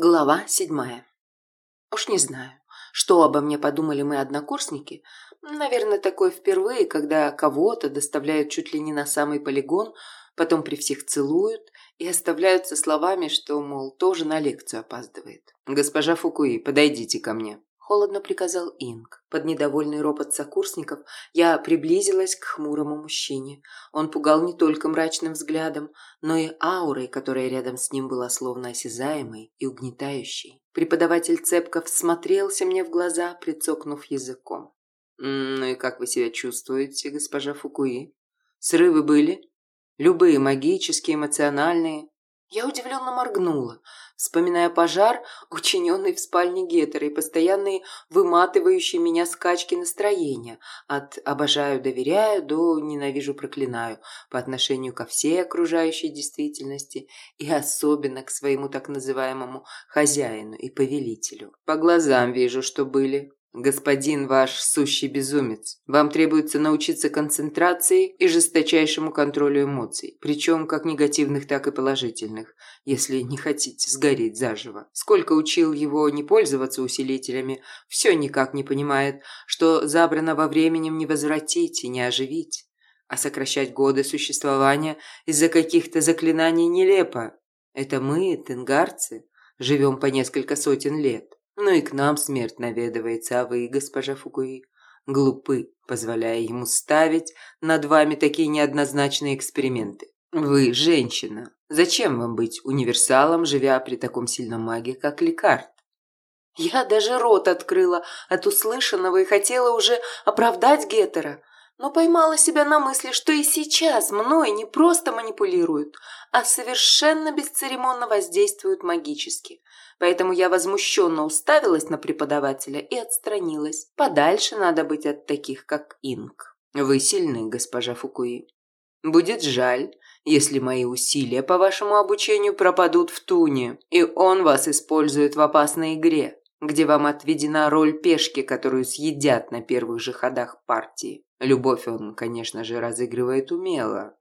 Глава седьмая. Уж не знаю, что обо мне подумали мои однокурсники. Наверное, такое впервые, когда кого-то доставляют чуть ли не на самый полигон, потом при всех целуют и оставляют со словами, что, мол, тоже на лекцию опаздывает. «Госпожа Фукуи, подойдите ко мне», холодно приказал Инг. Под недовольный ропот сокурсников я приблизилась к хмурому мужчине. Он пугал не только мрачным взглядом, но и аурой, которая рядом с ним была словно осязаемой и угнетающей. Преподаватель Цепков смотрелся мне в глаза, прицокнув языком. «Ну и как вы себя чувствуете, госпожа Фукуи? Срывы были? Любые магические, эмоциональные?» Я удивленно моргнула, вспоминая пожар, учиненный в спальне Геттера и постоянные выматывающие меня скачки настроения от «обожаю, доверяю» до «ненавижу, проклинаю» по отношению ко всей окружающей действительности и особенно к своему так называемому хозяину и повелителю. По глазам вижу, что были. «Господин ваш сущий безумец. Вам требуется научиться концентрации и жесточайшему контролю эмоций, причем как негативных, так и положительных, если не хотите сгореть заживо. Сколько учил его не пользоваться усилителями, все никак не понимает, что забранного временем не возвратить и не оживить. А сокращать годы существования из-за каких-то заклинаний нелепо. Это мы, тенгарцы, живем по несколько сотен лет. Ну и к нам смерть наведывается, а вы, госпожа Фукуи, глупы, позволяя ему ставить над вами такие неоднозначные эксперименты. Вы женщина. Зачем вам быть универсалом, живя при таком сильном маге, как Лекард? Я даже рот открыла от услышанного и хотела уже оправдать Геттера, но поймала себя на мысли, что и сейчас мной не просто манипулируют, а совершенно бесцеремонно воздействуют магически. Поэтому я возмущенно уставилась на преподавателя и отстранилась. Подальше надо быть от таких, как Инг. Вы сильны, госпожа Фукуи. Будет жаль, если мои усилия по вашему обучению пропадут в туне, и он вас использует в опасной игре, где вам отведена роль пешки, которую съедят на первых же ходах партии. Любовь он, конечно же, разыгрывает умело.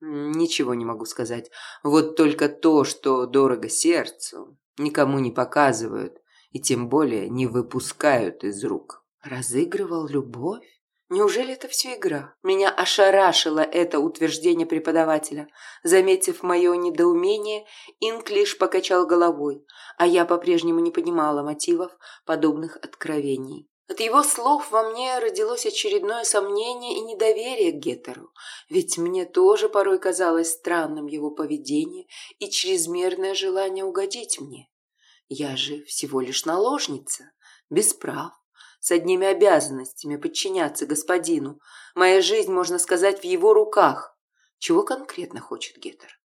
Ничего не могу сказать. Вот только то, что дорого сердцу, никому не показывают и тем более не выпускают из рук. Разыгрывал любовь? Неужели это все игра? Меня ошарашило это утверждение преподавателя. Заметив мое недоумение, Инк лишь покачал головой, а я по-прежнему не понимала мотивов подобных откровений. От его слов во мне родилось очередное сомнение и недоверие к Геттеру, ведь мне тоже порой казалось странным его поведение и чрезмерное желание угодить мне. Я же всего лишь наложница, без прав, с одними обязанностями подчиняться господину. Моя жизнь, можно сказать, в его руках. Чего конкретно хочет Геттер?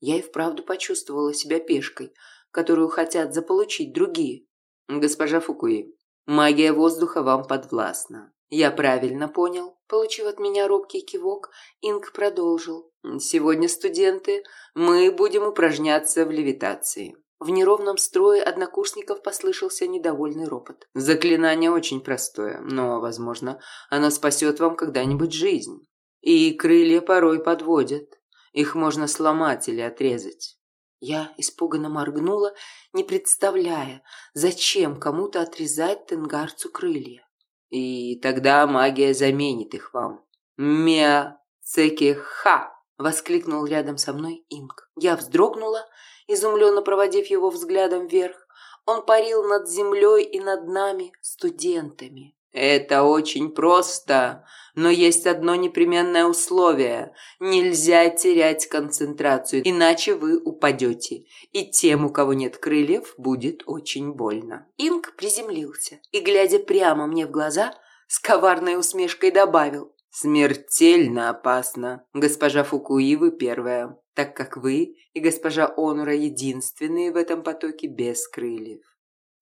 Я и вправду почувствовала себя пешкой, которую хотят заполучить другие. Госпожа Фукуи, Магия воздуха вам подвластна. Я правильно понял? Получив от меня робкий кивок, Инг продолжил. Сегодня, студенты, мы будем упражняться в левитации. В неровном строе однокурсников послышался недовольный ропот. Заклинание очень простое, но, возможно, оно спасет вам когда-нибудь жизнь. И крылья порой подводят. Их можно сломать или отрезать. Я испуганно моргнула, не представляя, зачем кому-то отрезать тенгарцу крылья. И тогда магия заменит их вам. Мя ха! воскликнул рядом со мной Инг. Я вздрогнула, изумленно проводив его взглядом вверх. Он парил над землей и над нами, студентами. Это очень просто, но есть одно непременное условие. Нельзя терять концентрацию, иначе вы упадете. И тем, у кого нет крыльев, будет очень больно. Инг приземлился и, глядя прямо мне в глаза, с коварной усмешкой добавил. Смертельно опасно. Госпожа Фукуи, вы первая, так как вы и госпожа Онура единственные в этом потоке без крыльев.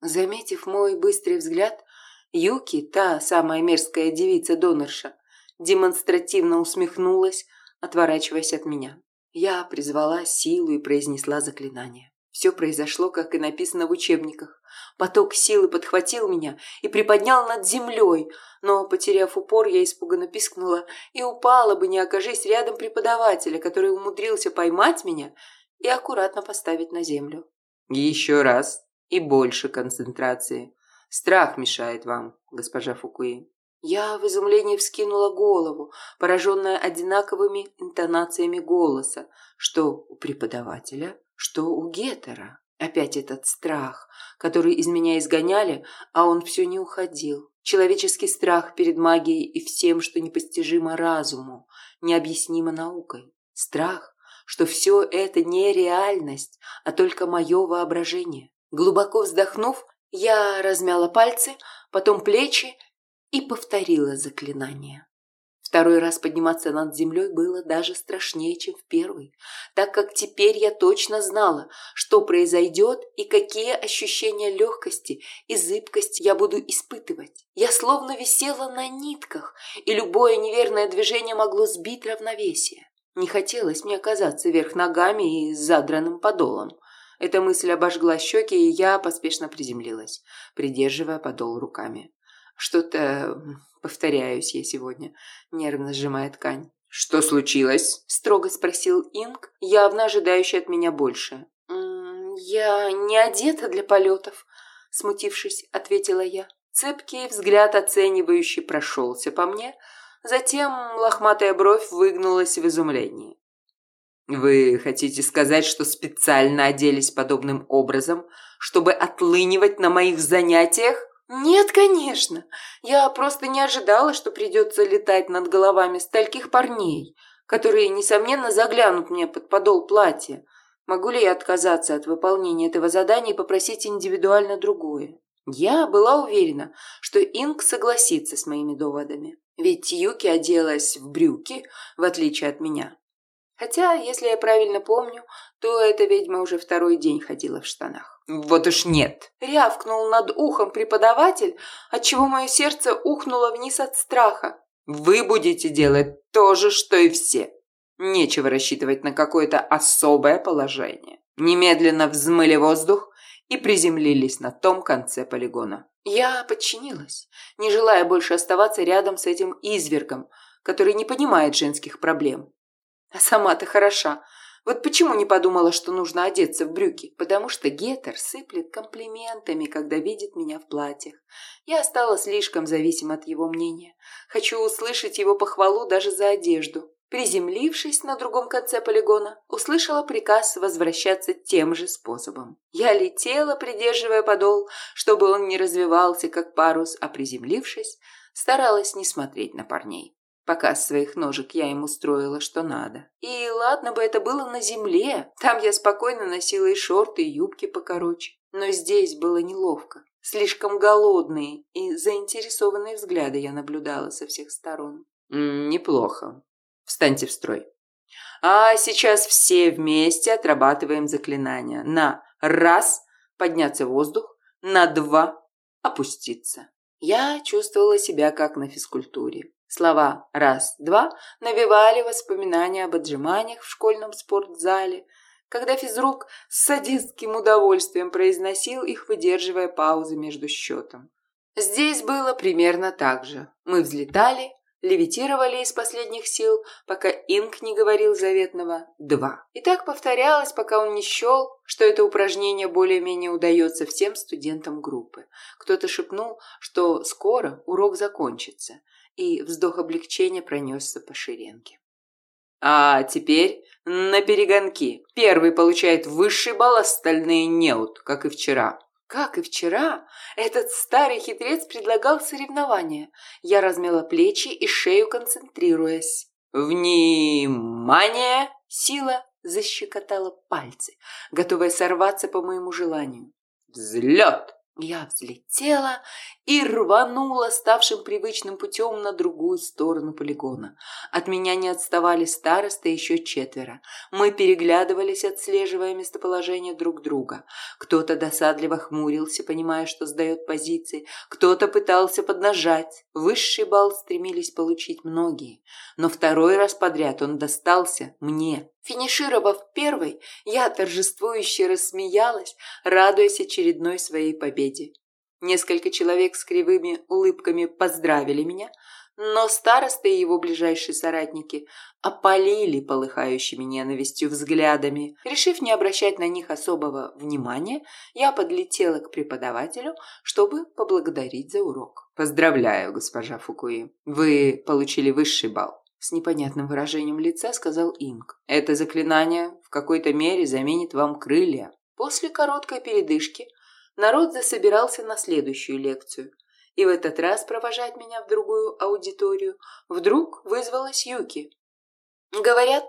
Заметив мой быстрый взгляд, Юки, та самая мерзкая девица-донорша, демонстративно усмехнулась, отворачиваясь от меня. Я призвала силу и произнесла заклинание. Все произошло, как и написано в учебниках. Поток силы подхватил меня и приподнял над землей, но, потеряв упор, я испуганно пискнула и упала бы, не окажись рядом преподавателя, который умудрился поймать меня и аккуратно поставить на землю. Еще раз и больше концентрации. Страх мешает вам, госпожа Фукуи. Я в изумлении вскинула голову, пораженная одинаковыми интонациями голоса, что у преподавателя, что у Гетера. Опять этот страх, который из меня изгоняли, а он все не уходил. Человеческий страх перед магией и всем, что непостижимо разуму, необъяснимо наукой. Страх, что все это не реальность, а только мое воображение. Глубоко вздохнув, я размяла пальцы, потом плечи и повторила заклинание. Второй раз подниматься над землей было даже страшнее, чем в первый, так как теперь я точно знала, что произойдет и какие ощущения легкости и зыбкости я буду испытывать. Я словно висела на нитках, и любое неверное движение могло сбить равновесие. Не хотелось мне оказаться вверх ногами и с задранным подолом. Эта мысль обожгла щеки, и я поспешно приземлилась, придерживая подол руками. Что-то повторяюсь я сегодня, нервно сжимая ткань. Что случилось? строго спросил Инг, явно ожидающий от меня больше. Я не одета для полетов, смутившись, ответила я. Цепкий взгляд оценивающий прошелся по мне, затем лохматая бровь выгнулась в изумлении. Вы хотите сказать, что специально оделись подобным образом, чтобы отлынивать на моих занятиях? Нет, конечно. Я просто не ожидала, что придется летать над головами стольких парней, которые, несомненно, заглянут мне под подол платья. Могу ли я отказаться от выполнения этого задания и попросить индивидуально другое? Я была уверена, что Инг согласится с моими доводами. Ведь Юки оделась в брюки, в отличие от меня. Хотя, если я правильно помню, то эта ведьма уже второй день ходила в штанах. «Вот уж нет!» – рявкнул над ухом преподаватель, отчего мое сердце ухнуло вниз от страха. «Вы будете делать то же, что и все. Нечего рассчитывать на какое-то особое положение». Немедленно взмыли воздух и приземлились на том конце полигона. Я подчинилась, не желая больше оставаться рядом с этим извергом, который не понимает женских проблем. А сама-то хороша. Вот почему не подумала, что нужно одеться в брюки? Потому что Гетер сыплет комплиментами, когда видит меня в платьях. Я стала слишком зависима от его мнения. Хочу услышать его похвалу даже за одежду. Приземлившись на другом конце полигона, услышала приказ возвращаться тем же способом. Я летела, придерживая подол, чтобы он не развивался, как парус, а приземлившись, старалась не смотреть на парней. Показ своих ножек я им устроила, что надо. И ладно бы это было на земле. Там я спокойно носила и шорты, и юбки покороче. Но здесь было неловко. Слишком голодные и заинтересованные взгляды я наблюдала со всех сторон. «Неплохо. Встаньте в строй. А сейчас все вместе отрабатываем заклинания. На раз – подняться в воздух, на два – опуститься. Я чувствовала себя как на физкультуре. Слова «раз-два» навевали воспоминания об отжиманиях в школьном спортзале, когда физрук с садистским удовольствием произносил их, выдерживая паузы между счетом. Здесь было примерно так же. Мы взлетали, левитировали из последних сил, пока Инк не говорил заветного «два». И так повторялось, пока он не счел, что это упражнение более-менее удается всем студентам группы. Кто-то шепнул, что скоро урок закончится – и вздох облегчения пронесся по шеренге. А теперь на перегонки. Первый получает высший балл, остальные неут, как и вчера. Как и вчера, этот старый хитрец предлагал соревнования. Я размяла плечи и шею, концентрируясь. «Внимание!» Сила защекотала пальцы, готовая сорваться по моему желанию. «Взлет!» Я взлетела и рванула ставшим привычным путем на другую сторону полигона. От меня не отставали староста и еще четверо. Мы переглядывались, отслеживая местоположение друг друга. Кто-то досадливо хмурился, понимая, что сдает позиции, кто-то пытался поднажать. Высший балл стремились получить многие, но второй раз подряд он достался мне. Финишировав первой, я торжествующе рассмеялась, радуясь очередной своей победе. Несколько человек с кривыми улыбками поздравили меня, но староста и его ближайшие соратники опалили полыхающими ненавистью взглядами. Решив не обращать на них особого внимания, я подлетела к преподавателю, чтобы поблагодарить за урок. «Поздравляю, госпожа Фукуи. Вы получили высший балл. С непонятным выражением лица сказал Инг. «Это заклинание в какой-то мере заменит вам крылья». После короткой передышки народ засобирался на следующую лекцию. И в этот раз провожать меня в другую аудиторию вдруг вызвалась Юки. «Говорят,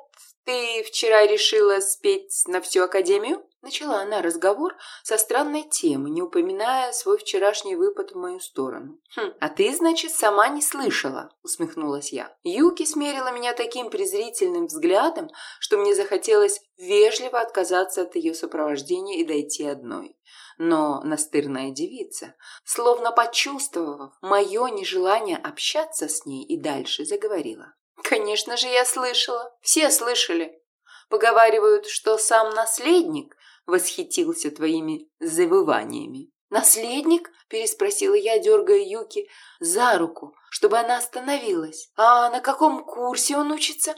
ты вчера решила спеть на всю Академию?» Начала она разговор со странной темы, не упоминая свой вчерашний выпад в мою сторону. «Хм, а ты, значит, сама не слышала?» – усмехнулась я. Юки смерила меня таким презрительным взглядом, что мне захотелось вежливо отказаться от ее сопровождения и дойти одной. Но настырная девица, словно почувствовав мое нежелание общаться с ней и дальше, заговорила. «Конечно же, я слышала. Все слышали. Поговаривают, что сам наследник восхитился твоими завываниями. «Наследник?» – переспросила я, дергая Юки за руку, чтобы она остановилась. «А на каком курсе он учится?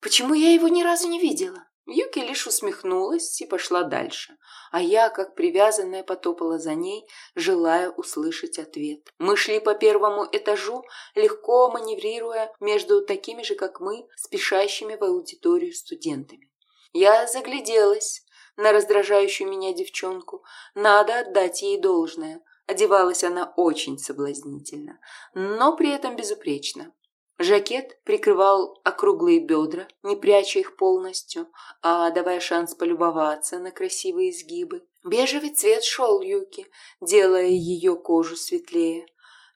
Почему я его ни разу не видела?» Юки лишь усмехнулась и пошла дальше, а я, как привязанная, потопала за ней, желая услышать ответ. Мы шли по первому этажу, легко маневрируя между такими же, как мы, спешащими в аудиторию студентами. Я загляделась, на раздражающую меня девчонку. Надо отдать ей должное. Одевалась она очень соблазнительно, но при этом безупречно. Жакет прикрывал округлые бедра, не пряча их полностью, а давая шанс полюбоваться на красивые изгибы. Бежевый цвет шел Юки, делая ее кожу светлее.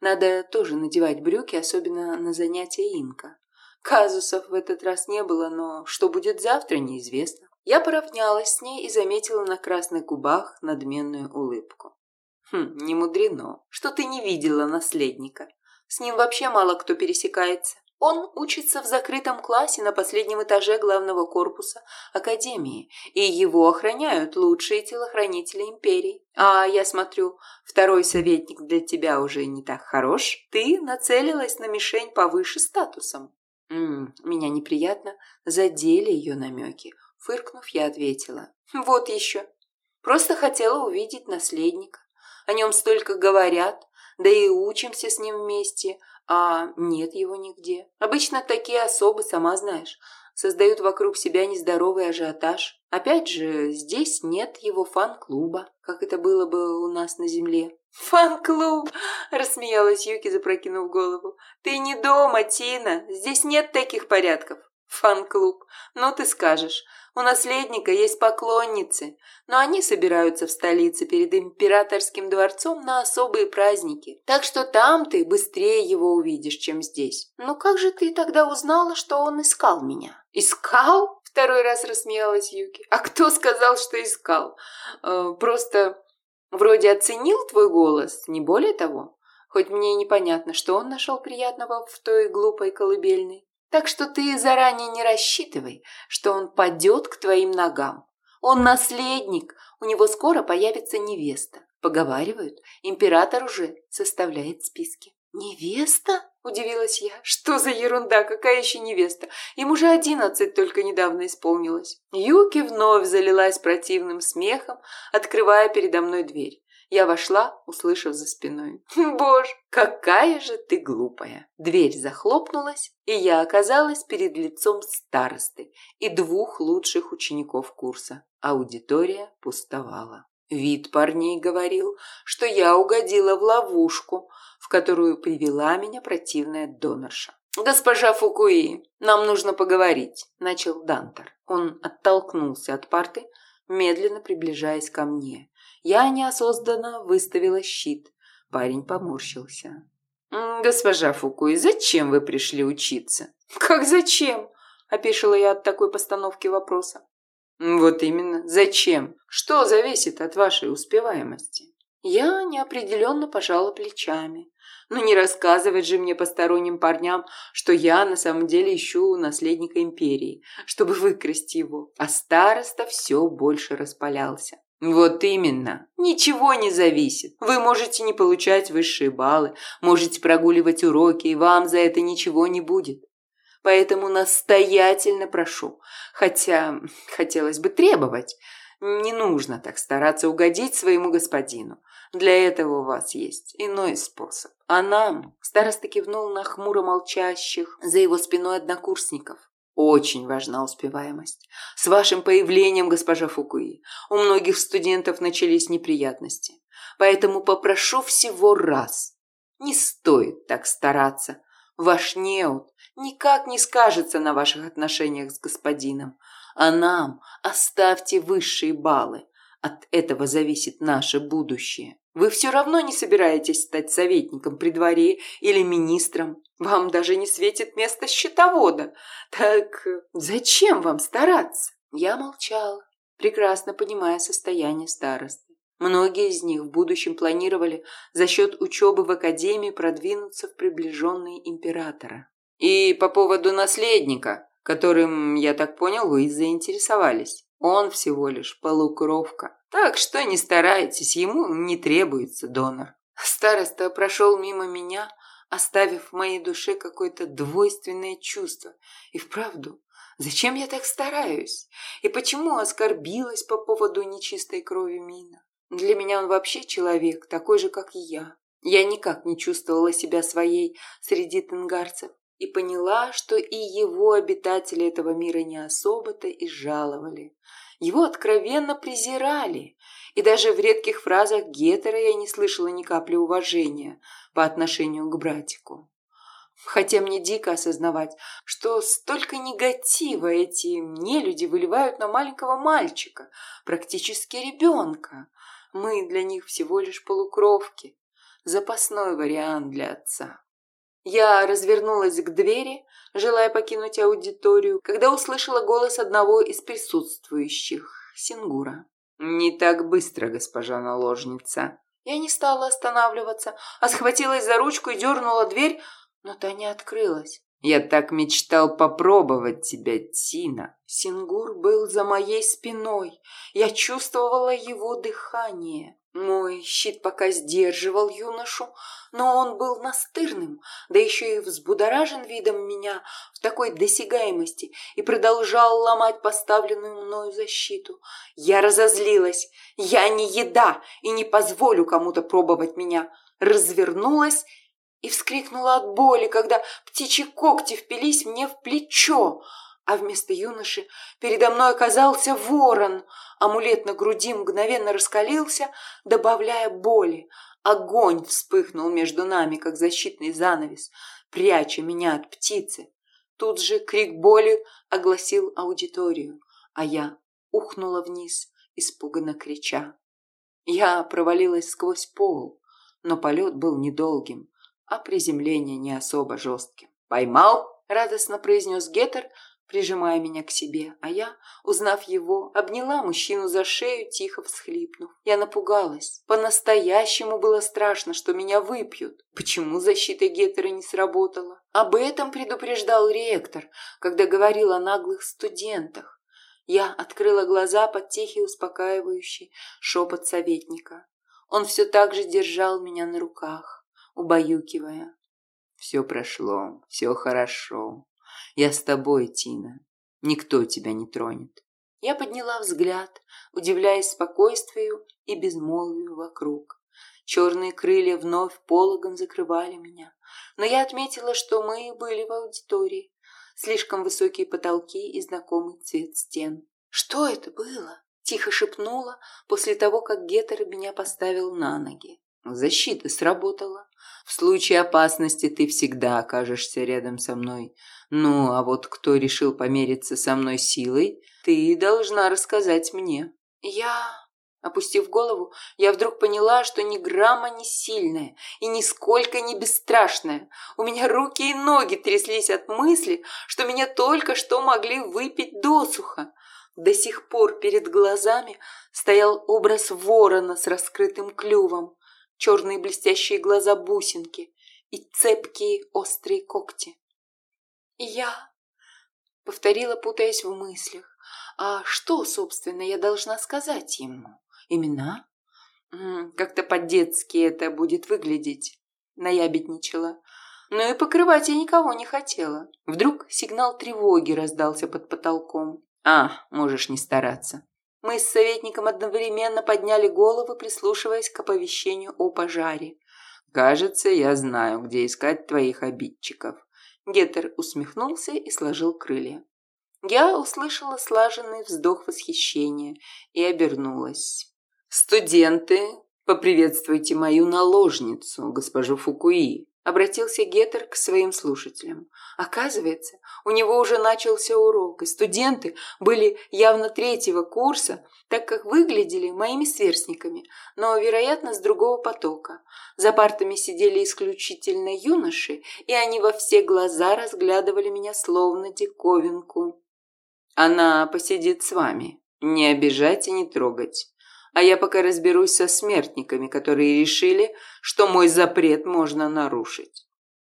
Надо тоже надевать брюки, особенно на занятия инка. Казусов в этот раз не было, но что будет завтра, неизвестно. Я поравнялась с ней и заметила на красных губах надменную улыбку. Хм, не мудрено, что ты не видела наследника. С ним вообще мало кто пересекается. Он учится в закрытом классе на последнем этаже главного корпуса Академии, и его охраняют лучшие телохранители Империи. А я смотрю, второй советник для тебя уже не так хорош. Ты нацелилась на мишень повыше статусом. М -м, меня неприятно задели ее намеки. Фыркнув, я ответила. Вот еще. Просто хотела увидеть наследника. О нем столько говорят, да и учимся с ним вместе, а нет его нигде. Обычно такие особы, сама знаешь, создают вокруг себя нездоровый ажиотаж. Опять же, здесь нет его фан-клуба, как это было бы у нас на земле. «Фан-клуб!» – рассмеялась Юки, запрокинув голову. «Ты не дома, Тина! Здесь нет таких порядков!» «Фан-клуб! Ну ты скажешь!» У наследника есть поклонницы, но они собираются в столице перед императорским дворцом на особые праздники. Так что там ты быстрее его увидишь, чем здесь. Ну как же ты тогда узнала, что он искал меня? Искал? Второй раз рассмеялась Юки. А кто сказал, что искал? Э, просто вроде оценил твой голос, не более того. Хоть мне и непонятно, что он нашел приятного в той глупой колыбельной. Так что ты заранее не рассчитывай, что он падет к твоим ногам. Он наследник, у него скоро появится невеста. Поговаривают, император уже составляет списки. «Невеста?» – удивилась я. «Что за ерунда? Какая еще невеста? Им уже одиннадцать только недавно исполнилось». Юки вновь залилась противным смехом, открывая передо мной дверь. Я вошла, услышав за спиной. «Боже, какая же ты глупая!» Дверь захлопнулась, и я оказалась перед лицом старосты и двух лучших учеников курса. Аудитория пустовала. Вид парней говорил, что я угодила в ловушку, в которую привела меня противная донорша. «Госпожа Фукуи, нам нужно поговорить», – начал Дантер. Он оттолкнулся от парты, медленно приближаясь ко мне. Я неосознанно выставила щит. Парень поморщился. «Госпожа Фукуи, зачем вы пришли учиться?» «Как зачем?» – опешила я от такой постановки вопроса. «Вот именно, зачем? Что зависит от вашей успеваемости?» Я неопределенно пожала плечами. Но не рассказывать же мне посторонним парням, что я на самом деле ищу наследника империи, чтобы выкрасть его. А староста все больше распалялся. Вот именно. Ничего не зависит. Вы можете не получать высшие баллы, можете прогуливать уроки, и вам за это ничего не будет. Поэтому настоятельно прошу, хотя хотелось бы требовать, не нужно так стараться угодить своему господину. Для этого у вас есть иной способ. А нам, староста кивнул на хмуро молчащих за его спиной однокурсников. Очень важна успеваемость. С вашим появлением, госпожа Фукуи, у многих студентов начались неприятности. Поэтому попрошу всего раз. Не стоит так стараться. Ваш неуд никак не скажется на ваших отношениях с господином. А нам оставьте высшие баллы. От этого зависит наше будущее. Вы все равно не собираетесь стать советником при дворе или министром. Вам даже не светит место счетовода. Так зачем вам стараться? Я молчала, прекрасно понимая состояние старосты. Многие из них в будущем планировали за счет учебы в академии продвинуться в приближенные императора. И по поводу наследника, которым, я так понял, вы заинтересовались. Он всего лишь полукровка. Так что не старайтесь, ему не требуется донор. Староста прошел мимо меня, оставив в моей душе какое-то двойственное чувство. И вправду, зачем я так стараюсь? И почему оскорбилась по поводу нечистой крови Мина? Для меня он вообще человек, такой же, как и я. Я никак не чувствовала себя своей среди тенгарцев и поняла, что и его обитатели этого мира не особо-то и жаловали. Его откровенно презирали, и даже в редких фразах Гетера я не слышала ни капли уважения по отношению к братику. Хотя мне дико осознавать, что столько негатива эти нелюди выливают на маленького мальчика, практически ребенка. Мы для них всего лишь полукровки, запасной вариант для отца. Я развернулась к двери, желая покинуть аудиторию, когда услышала голос одного из присутствующих, Сингура. «Не так быстро, госпожа наложница». Я не стала останавливаться, а схватилась за ручку и дернула дверь, но та не открылась. «Я так мечтал попробовать тебя, Тина». Сингур был за моей спиной. Я чувствовала его дыхание. Мой щит пока сдерживал юношу, но он был настырным, да еще и взбудоражен видом меня в такой досягаемости и продолжал ломать поставленную мною защиту. Я разозлилась. Я не еда и не позволю кому-то пробовать меня. Развернулась и вскрикнула от боли, когда птичьи когти впились мне в плечо а вместо юноши передо мной оказался ворон. Амулет на груди мгновенно раскалился, добавляя боли. Огонь вспыхнул между нами, как защитный занавес, пряча меня от птицы. Тут же крик боли огласил аудиторию, а я ухнула вниз, испуганно крича. Я провалилась сквозь пол, но полет был недолгим, а приземление не особо жестким. «Поймал?» — радостно произнес Геттер, прижимая меня к себе, а я, узнав его, обняла мужчину за шею, тихо всхлипнув. Я напугалась. По-настоящему было страшно, что меня выпьют. Почему защита Геттера не сработала? Об этом предупреждал ректор, когда говорил о наглых студентах. Я открыла глаза под тихий успокаивающий шепот советника. Он все так же держал меня на руках, убаюкивая. «Все прошло, все хорошо. Я с тобой, Тина. Никто тебя не тронет. Я подняла взгляд, удивляясь спокойствию и безмолвию вокруг. Черные крылья вновь пологом закрывали меня, но я отметила, что мы были в аудитории. Слишком высокие потолки и знакомый цвет стен. Что это было? Тихо шепнула после того, как Геттер меня поставил на ноги. Защита сработала. В случае опасности ты всегда окажешься рядом со мной. Ну, а вот кто решил помериться со мной силой, ты должна рассказать мне. Я... Опустив голову, я вдруг поняла, что ни грамма не сильная и нисколько не бесстрашная. У меня руки и ноги тряслись от мысли, что меня только что могли выпить досуха. До сих пор перед глазами стоял образ ворона с раскрытым клювом черные блестящие глаза бусинки и цепкие острые когти. «Я...» — повторила, путаясь в мыслях. «А что, собственно, я должна сказать ему? Имена? Как-то по-детски это будет выглядеть. Наябедничала. Но и покрывать я никого не хотела. Вдруг сигнал тревоги раздался под потолком. А, можешь не стараться. Мы с советником одновременно подняли головы, прислушиваясь к оповещению о пожаре. «Кажется, я знаю, где искать твоих обидчиков». Геттер усмехнулся и сложил крылья. Я услышала слаженный вздох восхищения и обернулась. «Студенты, поприветствуйте мою наложницу, госпожу Фукуи», обратился Геттер к своим слушателям. Оказывается, у него уже начался урок, и студенты были явно третьего курса, так как выглядели моими сверстниками, но, вероятно, с другого потока. За партами сидели исключительно юноши, и они во все глаза разглядывали меня словно диковинку. Она посидит с вами. Не обижать и не трогать. А я пока разберусь со смертниками, которые решили, что мой запрет можно нарушить.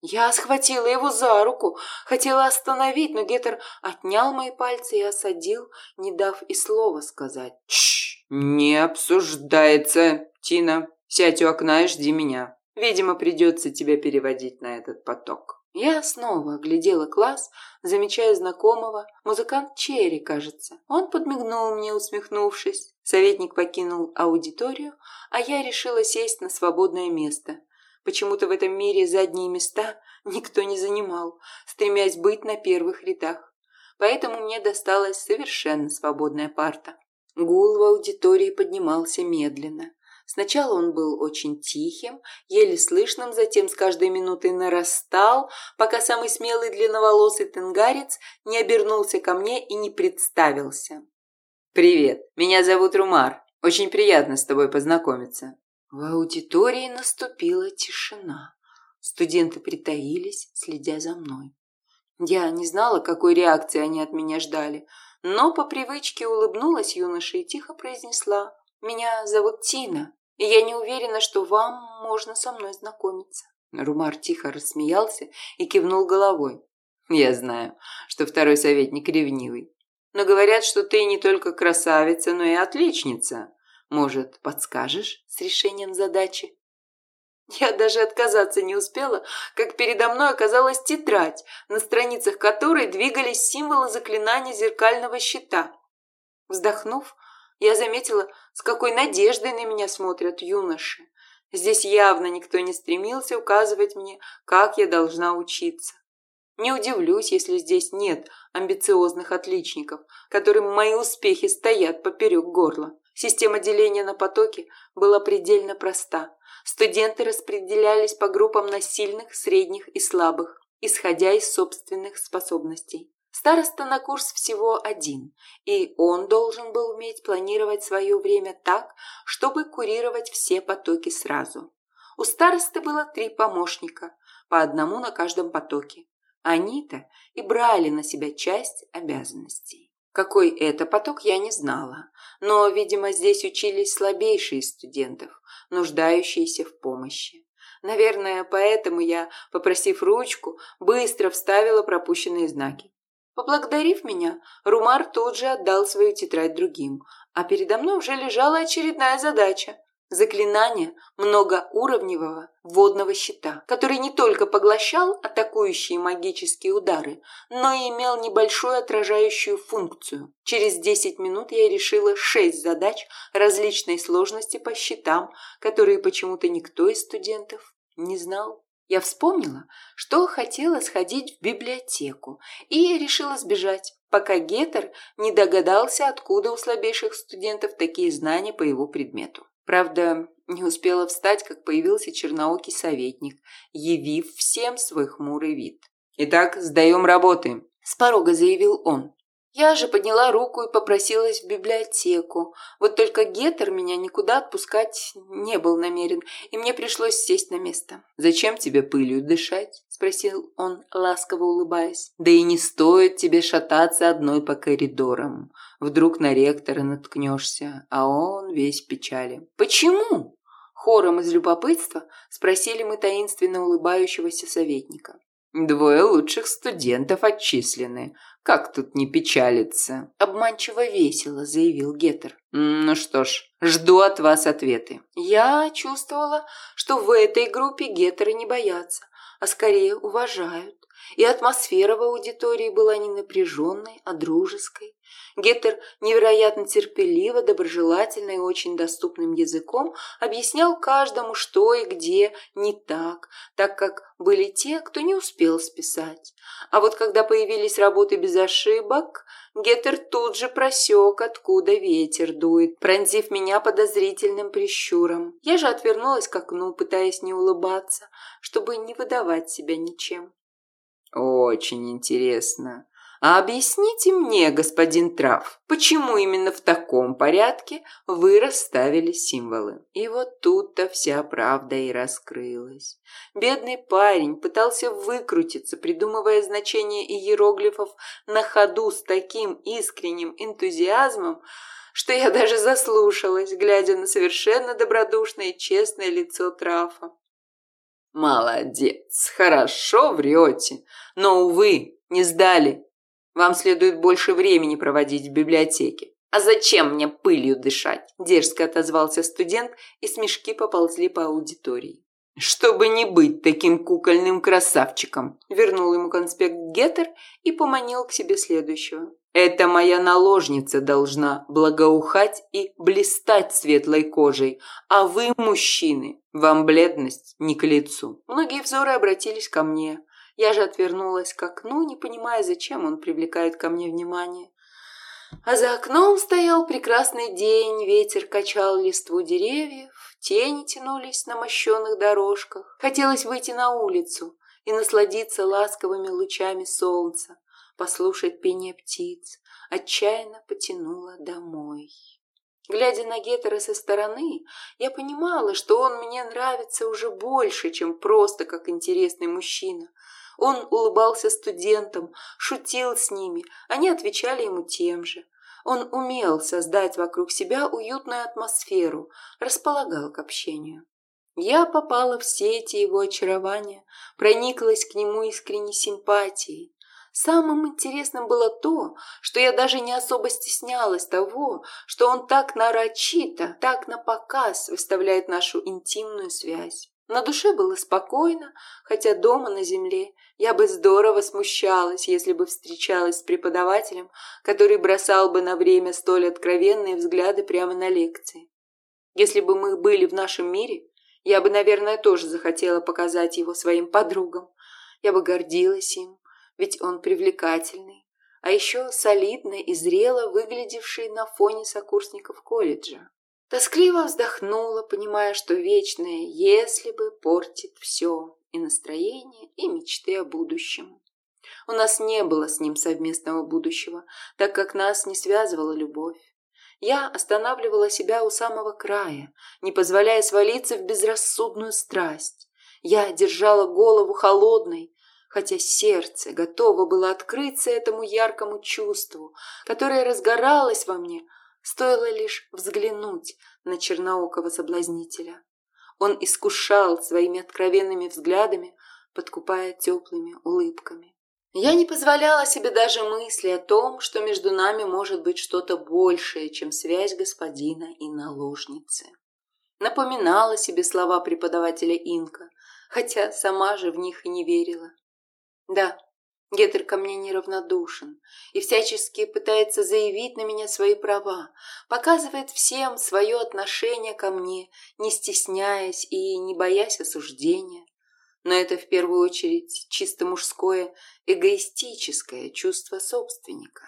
Я схватила его за руку, хотела остановить, но Гетер отнял мои пальцы и осадил, не дав и слова сказать. «Тш! Не обсуждается, Тина. Сядь у окна и жди меня. Видимо, придется тебя переводить на этот поток». Я снова оглядела класс, замечая знакомого, музыкант Черри, кажется. Он подмигнул мне, усмехнувшись. Советник покинул аудиторию, а я решила сесть на свободное место. Почему-то в этом мире задние места никто не занимал, стремясь быть на первых рядах. Поэтому мне досталась совершенно свободная парта. Гул в аудитории поднимался медленно. Сначала он был очень тихим, еле слышным, затем с каждой минутой нарастал, пока самый смелый длинноволосый тенгарец не обернулся ко мне и не представился. «Привет, меня зовут Румар. Очень приятно с тобой познакомиться». В аудитории наступила тишина. Студенты притаились, следя за мной. Я не знала, какой реакции они от меня ждали, но по привычке улыбнулась юноше и тихо произнесла «Меня зовут Тина, и я не уверена, что вам можно со мной знакомиться». Румар тихо рассмеялся и кивнул головой. «Я знаю, что второй советник ревнивый. Но говорят, что ты не только красавица, но и отличница. Может, подскажешь с решением задачи?» Я даже отказаться не успела, как передо мной оказалась тетрадь, на страницах которой двигались символы заклинания зеркального щита. Вздохнув, я заметила, с какой надеждой на меня смотрят юноши. Здесь явно никто не стремился указывать мне, как я должна учиться. Не удивлюсь, если здесь нет амбициозных отличников, которым мои успехи стоят поперек горла. Система деления на потоки была предельно проста. Студенты распределялись по группам на сильных, средних и слабых, исходя из собственных способностей. Староста на курс всего один, и он должен был уметь планировать свое время так, чтобы курировать все потоки сразу. У старосты было три помощника, по одному на каждом потоке. Они-то и брали на себя часть обязанностей. Какой это поток, я не знала, но, видимо, здесь учились слабейшие студентов, нуждающиеся в помощи. Наверное, поэтому я, попросив ручку, быстро вставила пропущенные знаки. Поблагодарив меня, Румар тут же отдал свою тетрадь другим, а передо мной уже лежала очередная задача – заклинание многоуровневого водного щита, который не только поглощал атакующие магические удары, но и имел небольшую отражающую функцию. Через 10 минут я решила 6 задач различной сложности по щитам, которые почему-то никто из студентов не знал. Я вспомнила, что хотела сходить в библиотеку и решила сбежать, пока Гетер не догадался, откуда у слабейших студентов такие знания по его предмету. Правда, не успела встать, как появился черноокий советник, явив всем свой хмурый вид. «Итак, сдаем работы», – с порога заявил он. Я же подняла руку и попросилась в библиотеку. Вот только Геттер меня никуда отпускать не был намерен, и мне пришлось сесть на место. «Зачем тебе пылью дышать?» – спросил он, ласково улыбаясь. «Да и не стоит тебе шататься одной по коридорам. Вдруг на ректора наткнешься, а он весь печали». «Почему?» – хором из любопытства спросили мы таинственно улыбающегося советника. Двое лучших студентов отчислены. Как тут не печалиться?» Обманчиво весело заявил Геттер. «Ну что ж, жду от вас ответы». Я чувствовала, что в этой группе Геттеры не боятся, а скорее уважают. И атмосфера в аудитории была не напряженной, а дружеской. Геттер невероятно терпеливо, доброжелательно и очень доступным языком объяснял каждому, что и где не так, так как были те, кто не успел списать. А вот когда появились работы без ошибок, Геттер тут же просек, откуда ветер дует, пронзив меня подозрительным прищуром. Я же отвернулась к окну, пытаясь не улыбаться, чтобы не выдавать себя ничем. «Очень интересно. А объясните мне, господин Трав, почему именно в таком порядке вы расставили символы?» И вот тут-то вся правда и раскрылась. Бедный парень пытался выкрутиться, придумывая значение иероглифов на ходу с таким искренним энтузиазмом, что я даже заслушалась, глядя на совершенно добродушное и честное лицо Трафа. «Молодец, хорошо врете, но, увы, не сдали. Вам следует больше времени проводить в библиотеке». «А зачем мне пылью дышать?» – дерзко отозвался студент, и смешки поползли по аудитории. «Чтобы не быть таким кукольным красавчиком», – вернул ему конспект Геттер и поманил к себе следующего. «Это моя наложница должна благоухать и блистать светлой кожей, а вы, мужчины, вам бледность не к лицу». Многие взоры обратились ко мне. Я же отвернулась к окну, не понимая, зачем он привлекает ко мне внимание. А за окном стоял прекрасный день, ветер качал листву деревьев, тени тянулись на мощенных дорожках. Хотелось выйти на улицу и насладиться ласковыми лучами солнца, послушать пение птиц. Отчаянно потянула домой. Глядя на Гетера со стороны, я понимала, что он мне нравится уже больше, чем просто как интересный мужчина. Он улыбался студентам, шутил с ними, они отвечали ему тем же. Он умел создать вокруг себя уютную атмосферу, располагал к общению. Я попала в сети его очарования, прониклась к нему искренней симпатией. Самым интересным было то, что я даже не особо стеснялась того, что он так нарочито, так напоказ выставляет нашу интимную связь. На душе было спокойно, хотя дома на земле я бы здорово смущалась, если бы встречалась с преподавателем, который бросал бы на время столь откровенные взгляды прямо на лекции. Если бы мы были в нашем мире, я бы, наверное, тоже захотела показать его своим подругам. Я бы гордилась им, ведь он привлекательный, а еще солидно и зрело выглядевший на фоне сокурсников колледжа. Тоскливо вздохнула, понимая, что вечное «если бы» портит все, и настроение, и мечты о будущем. У нас не было с ним совместного будущего, так как нас не связывала любовь. Я останавливала себя у самого края, не позволяя свалиться в безрассудную страсть. Я держала голову холодной, хотя сердце готово было открыться этому яркому чувству, которое разгоралось во мне, стоило лишь взглянуть на черноокого соблазнителя. Он искушал своими откровенными взглядами, подкупая теплыми улыбками. Я не позволяла себе даже мысли о том, что между нами может быть что-то большее, чем связь господина и наложницы. Напоминала себе слова преподавателя Инка, хотя сама же в них и не верила. Да, Гетер ко мне неравнодушен и всячески пытается заявить на меня свои права, показывает всем свое отношение ко мне, не стесняясь и не боясь осуждения. Но это в первую очередь чисто мужское, эгоистическое чувство собственника.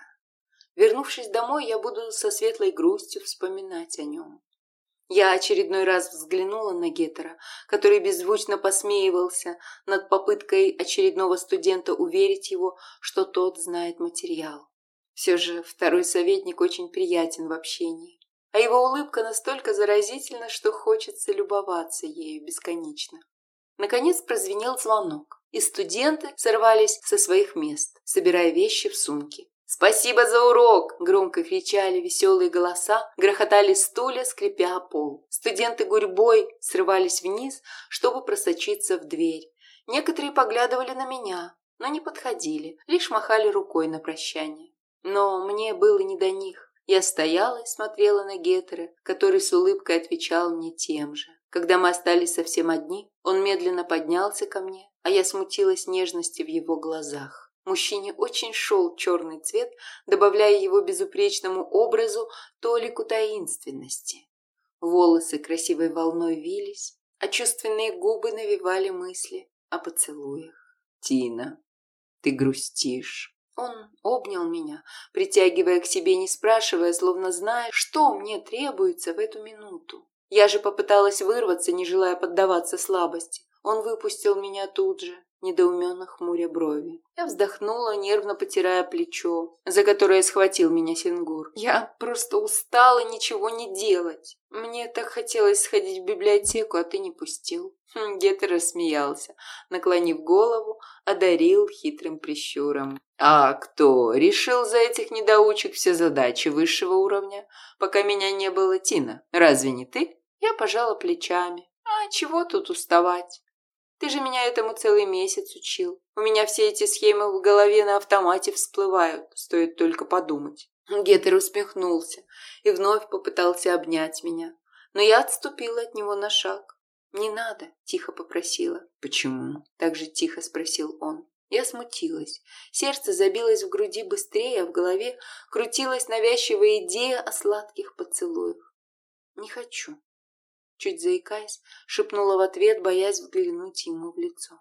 Вернувшись домой, я буду со светлой грустью вспоминать о нем. Я очередной раз взглянула на Гетера, который беззвучно посмеивался над попыткой очередного студента уверить его, что тот знает материал. Все же второй советник очень приятен в общении, а его улыбка настолько заразительна, что хочется любоваться ею бесконечно. Наконец прозвенел звонок, и студенты сорвались со своих мест, собирая вещи в сумки. «Спасибо за урок!» – громко кричали веселые голоса, грохотали стулья, скрипя пол. Студенты гурьбой срывались вниз, чтобы просочиться в дверь. Некоторые поглядывали на меня, но не подходили, лишь махали рукой на прощание. Но мне было не до них. Я стояла и смотрела на Гетера, который с улыбкой отвечал мне тем же. Когда мы остались совсем одни, он медленно поднялся ко мне, а я смутилась нежности в его глазах. Мужчине очень шел черный цвет, добавляя его безупречному образу толику таинственности. Волосы красивой волной вились, а чувственные губы навевали мысли о поцелуях. «Тина, ты грустишь». Он обнял меня, притягивая к себе, не спрашивая, словно зная, что мне требуется в эту минуту. Я же попыталась вырваться, не желая поддаваться слабости. Он выпустил меня тут же, недоуменно хмуря брови. Я вздохнула, нервно потирая плечо, за которое схватил меня Сингур. Я просто устала ничего не делать. Мне так хотелось сходить в библиотеку, а ты не пустил. Хм, Гетер рассмеялся, наклонив голову, одарил хитрым прищуром. «А кто решил за этих недоучек все задачи высшего уровня, пока меня не было Тина? Разве не ты?» Я пожала плечами. «А чего тут уставать? Ты же меня этому целый месяц учил. У меня все эти схемы в голове на автомате всплывают, стоит только подумать. Гетер усмехнулся и вновь попытался обнять меня. Но я отступила от него на шаг. «Не надо», – тихо попросила. «Почему?» – так же тихо спросил он. Я смутилась. Сердце забилось в груди быстрее, а в голове крутилась навязчивая идея о сладких поцелуях. «Не хочу», чуть заикаясь, шепнула в ответ, боясь взглянуть ему в лицо.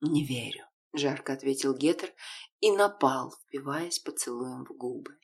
«Не верю», — жарко ответил Гетер и напал, впиваясь поцелуем в губы.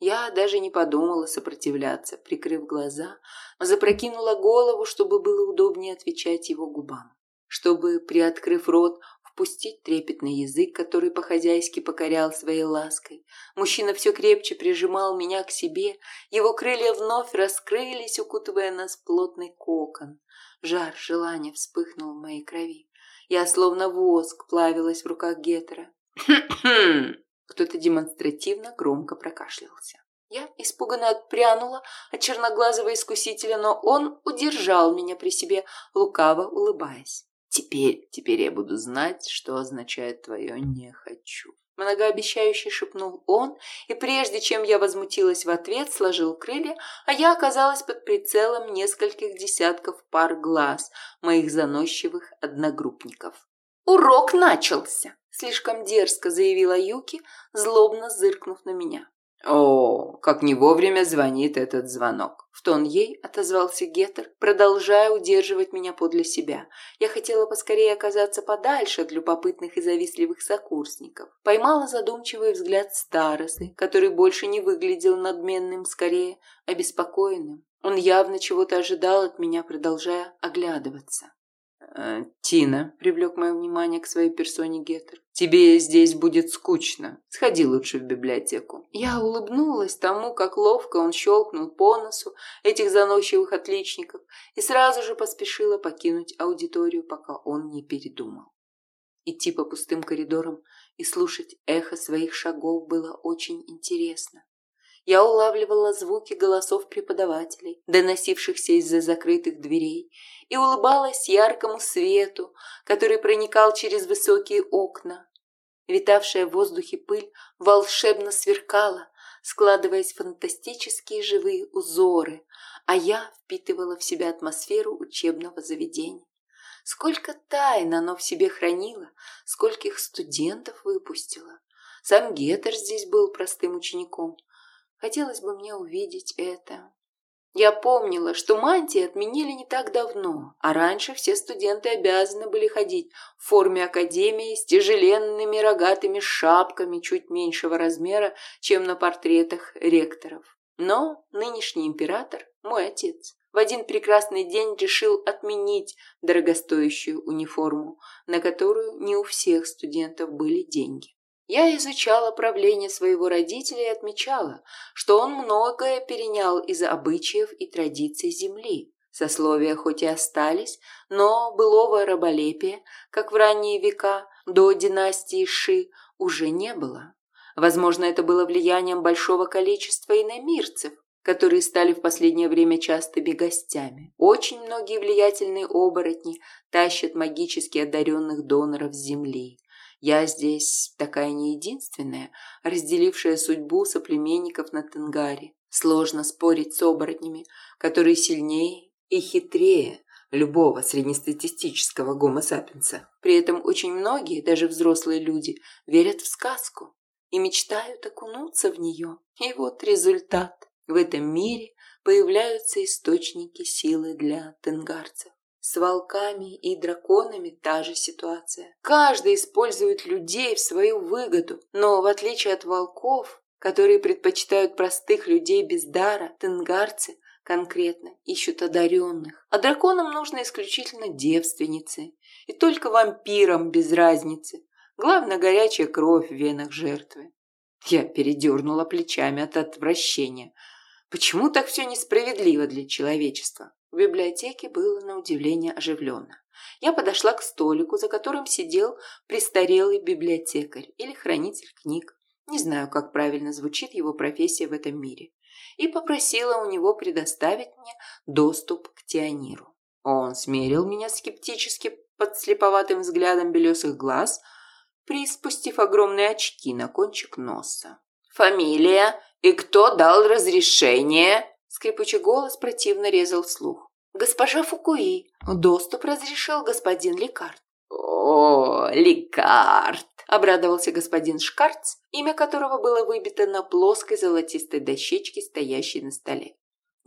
Я даже не подумала сопротивляться, прикрыв глаза, запрокинула голову, чтобы было удобнее отвечать его губам. Чтобы, приоткрыв рот, впустить трепетный язык, который по-хозяйски покорял своей лаской. Мужчина все крепче прижимал меня к себе, его крылья вновь раскрылись, укутывая нас в плотный кокон. Жар желания вспыхнул в моей крови. Я словно воск плавилась в руках Гетера. Кто-то демонстративно громко прокашлялся. Я испуганно отпрянула от черноглазого искусителя, но он удержал меня при себе, лукаво улыбаясь. Теперь, теперь я буду знать, что означает твое «не хочу». Многообещающе шепнул он, и прежде чем я возмутилась в ответ, сложил крылья, а я оказалась под прицелом нескольких десятков пар глаз моих заносчивых одногруппников. «Урок начался!» – слишком дерзко заявила Юки, злобно зыркнув на меня. «О, как не вовремя звонит этот звонок!» В тон ей отозвался Геттер, продолжая удерживать меня подле себя. Я хотела поскорее оказаться подальше от любопытных и завистливых сокурсников. Поймала задумчивый взгляд старосты, который больше не выглядел надменным, скорее обеспокоенным. Он явно чего-то ожидал от меня, продолжая оглядываться. Э, «Тина», — привлек мое внимание к своей персоне Геттер, — «тебе здесь будет скучно. Сходи лучше в библиотеку». Я улыбнулась тому, как ловко он щелкнул по носу этих заносчивых отличников и сразу же поспешила покинуть аудиторию, пока он не передумал. Идти по пустым коридорам и слушать эхо своих шагов было очень интересно. Я улавливала звуки голосов преподавателей, доносившихся из-за закрытых дверей, и улыбалась яркому свету, который проникал через высокие окна. Витавшая в воздухе пыль волшебно сверкала, складываясь в фантастические живые узоры, а я впитывала в себя атмосферу учебного заведения. Сколько тайн оно в себе хранило, скольких студентов выпустило. Сам Гетер здесь был простым учеником, Хотелось бы мне увидеть это. Я помнила, что мантии отменили не так давно, а раньше все студенты обязаны были ходить в форме академии с тяжеленными рогатыми шапками чуть меньшего размера, чем на портретах ректоров. Но нынешний император – мой отец. В один прекрасный день решил отменить дорогостоящую униформу, на которую не у всех студентов были деньги. Я изучала правление своего родителя и отмечала, что он многое перенял из обычаев и традиций земли. Сословия хоть и остались, но былого раболепия, как в ранние века, до династии Ши, уже не было. Возможно, это было влиянием большого количества иномирцев, которые стали в последнее время частыми гостями. Очень многие влиятельные оборотни тащат магически одаренных доноров с земли. Я здесь такая не единственная, разделившая судьбу соплеменников на Тенгаре. Сложно спорить с оборотнями, которые сильнее и хитрее любого среднестатистического гомо-сапиенса. При этом очень многие, даже взрослые люди, верят в сказку и мечтают окунуться в нее. И вот результат. В этом мире появляются источники силы для тенгарцев. С волками и драконами та же ситуация. Каждый использует людей в свою выгоду, но в отличие от волков, которые предпочитают простых людей без дара, тенгарцы конкретно ищут одаренных. А драконам нужно исключительно девственницы. И только вампирам без разницы. Главное, горячая кровь в венах жертвы. Я передернула плечами от отвращения. Почему так все несправедливо для человечества? В библиотеке было на удивление оживленно. Я подошла к столику, за которым сидел престарелый библиотекарь или хранитель книг. Не знаю, как правильно звучит его профессия в этом мире. И попросила у него предоставить мне доступ к Тиониру. Он смерил меня скептически подслеповатым взглядом белесых глаз, приспустив огромные очки на кончик носа. «Фамилия и кто дал разрешение?» Скрипучий голос противно резал слух. «Госпожа Фукуи, доступ разрешил господин Лекарт». «О, Лекарт!» – обрадовался господин Шкарц, имя которого было выбито на плоской золотистой дощечке, стоящей на столе.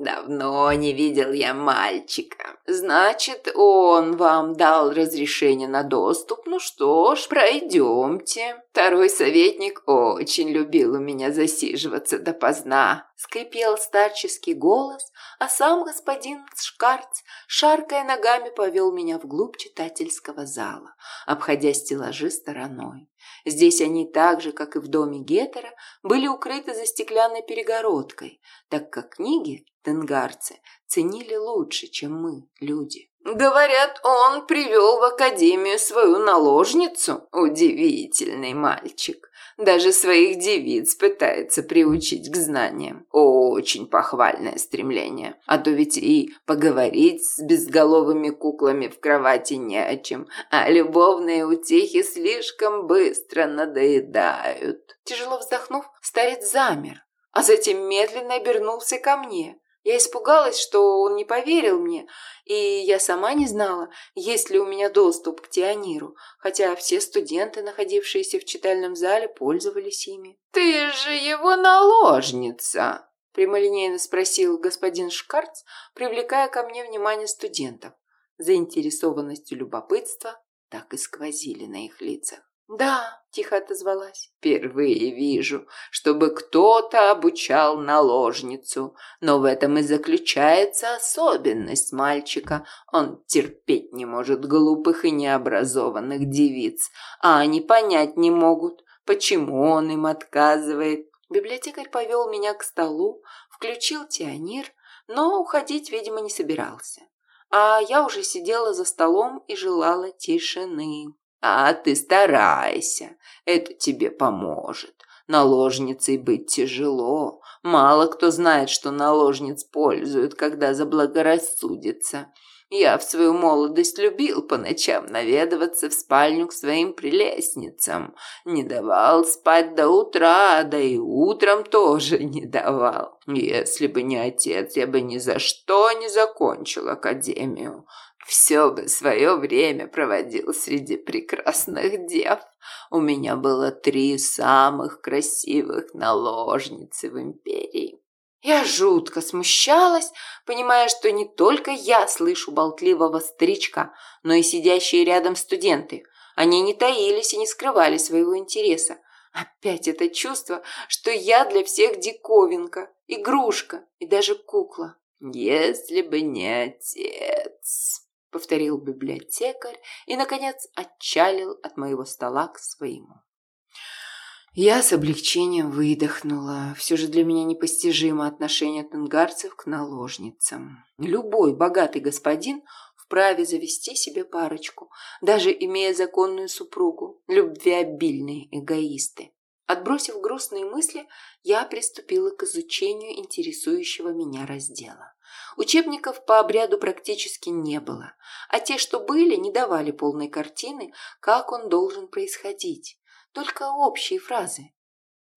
Давно не видел я мальчика. Значит, он вам дал разрешение на доступ. Ну что ж, пройдемте. Второй советник очень любил у меня засиживаться допоздна. Скрипел старческий голос, а сам господин Шкарц, шаркая ногами, повел меня вглубь читательского зала, обходя стеллажи стороной. Здесь они так же, как и в доме Гетера, были укрыты за стеклянной перегородкой, так как книги тенгарцы ценили лучше, чем мы, люди. Говорят, он привел в академию свою наложницу. Удивительный мальчик. Даже своих девиц пытается приучить к знаниям. Очень похвальное стремление. А то ведь и поговорить с безголовыми куклами в кровати не о чем, а любовные утехи слишком быстро надоедают. Тяжело вздохнув, старец замер, а затем медленно обернулся ко мне. Я испугалась, что он не поверил мне, и я сама не знала, есть ли у меня доступ к Тиониру, хотя все студенты, находившиеся в читальном зале, пользовались ими. «Ты же его наложница!» – прямолинейно спросил господин Шкарц, привлекая ко мне внимание студентов. Заинтересованность и любопытство так и сквозили на их лицах. «Да», – тихо отозвалась. «Впервые вижу, чтобы кто-то обучал наложницу, но в этом и заключается особенность мальчика. Он терпеть не может глупых и необразованных девиц, а они понять не могут, почему он им отказывает». Библиотекарь повел меня к столу, включил тионир, но уходить, видимо, не собирался. А я уже сидела за столом и желала тишины. А ты старайся, это тебе поможет. Наложницей быть тяжело. Мало кто знает, что наложниц пользуют, когда заблагорассудится. Я в свою молодость любил по ночам наведываться в спальню к своим прелестницам. Не давал спать до утра, да и утром тоже не давал. Если бы не отец, я бы ни за что не закончил академию. Все бы свое время проводил среди прекрасных дев. У меня было три самых красивых наложницы в империи. Я жутко смущалась, понимая, что не только я слышу болтливого старичка, но и сидящие рядом студенты. Они не таились и не скрывали своего интереса. Опять это чувство, что я для всех диковинка, игрушка и даже кукла. Если бы не отец повторил библиотекарь и, наконец, отчалил от моего стола к своему. Я с облегчением выдохнула. Все же для меня непостижимо отношение тенгарцев к наложницам. Любой богатый господин вправе завести себе парочку, даже имея законную супругу, любвеобильные эгоисты. Отбросив грустные мысли, я приступила к изучению интересующего меня раздела. Учебников по обряду практически не было, а те, что были, не давали полной картины, как он должен происходить, только общие фразы.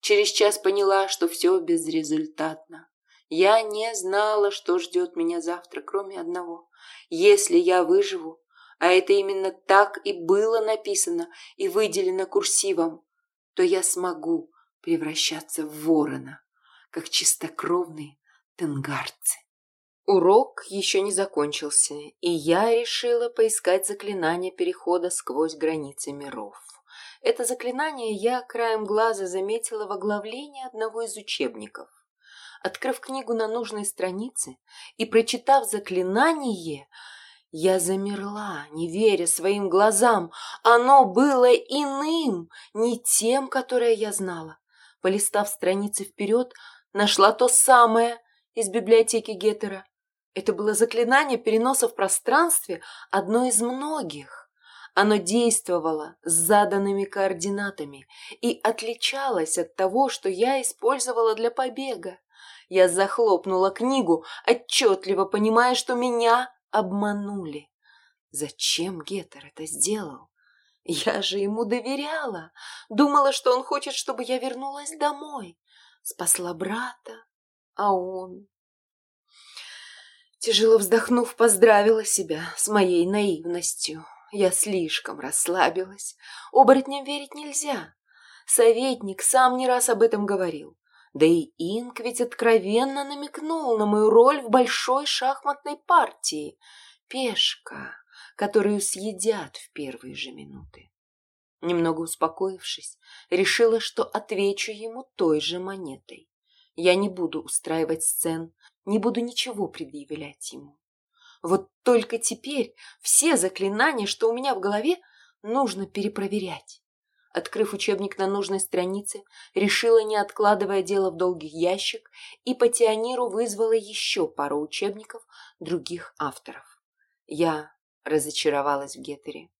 Через час поняла, что все безрезультатно. Я не знала, что ждет меня завтра, кроме одного. Если я выживу, а это именно так и было написано и выделено курсивом, то я смогу превращаться в ворона, как чистокровные тенгарцы. Урок еще не закончился, и я решила поискать заклинание перехода сквозь границы миров. Это заклинание я краем глаза заметила в оглавлении одного из учебников. Открыв книгу на нужной странице и прочитав заклинание, я замерла, не веря своим глазам. Оно было иным, не тем, которое я знала. Полистав страницы вперед, нашла то самое из библиотеки Геттера. Это было заклинание переноса в пространстве, одно из многих. Оно действовало с заданными координатами и отличалось от того, что я использовала для побега. Я захлопнула книгу, отчетливо понимая, что меня обманули. Зачем Гетер это сделал? Я же ему доверяла. Думала, что он хочет, чтобы я вернулась домой. Спасла брата, а он... Тяжело вздохнув, поздравила себя с моей наивностью. Я слишком расслабилась. Оборотням верить нельзя. Советник сам не раз об этом говорил. Да и Инк ведь откровенно намекнул на мою роль в большой шахматной партии. Пешка, которую съедят в первые же минуты. Немного успокоившись, решила, что отвечу ему той же монетой. Я не буду устраивать сцен, не буду ничего предъявлять ему. Вот только теперь все заклинания, что у меня в голове, нужно перепроверять. Открыв учебник на нужной странице, решила, не откладывая дело в долгий ящик, и по Тиониру вызвала еще пару учебников других авторов. Я разочаровалась в Геттере.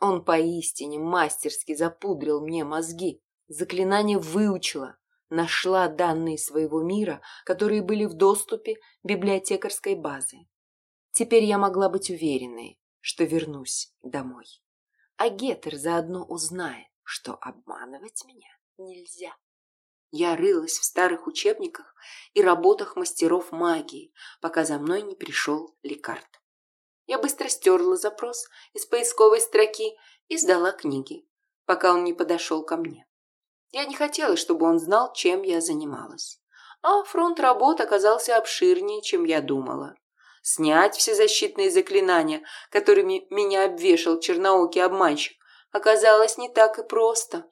Он поистине мастерски запудрил мне мозги. Заклинание выучила, нашла данные своего мира, которые были в доступе библиотекарской базы. Теперь я могла быть уверенной, что вернусь домой. А Геттер заодно узнает, что обманывать меня нельзя. Я рылась в старых учебниках и работах мастеров магии, пока за мной не пришел Лекард. Я быстро стерла запрос из поисковой строки и сдала книги, пока он не подошел ко мне. Я не хотела, чтобы он знал, чем я занималась. А фронт работ оказался обширнее, чем я думала. Снять все защитные заклинания, которыми меня обвешал черноокий обманщик, оказалось не так и просто.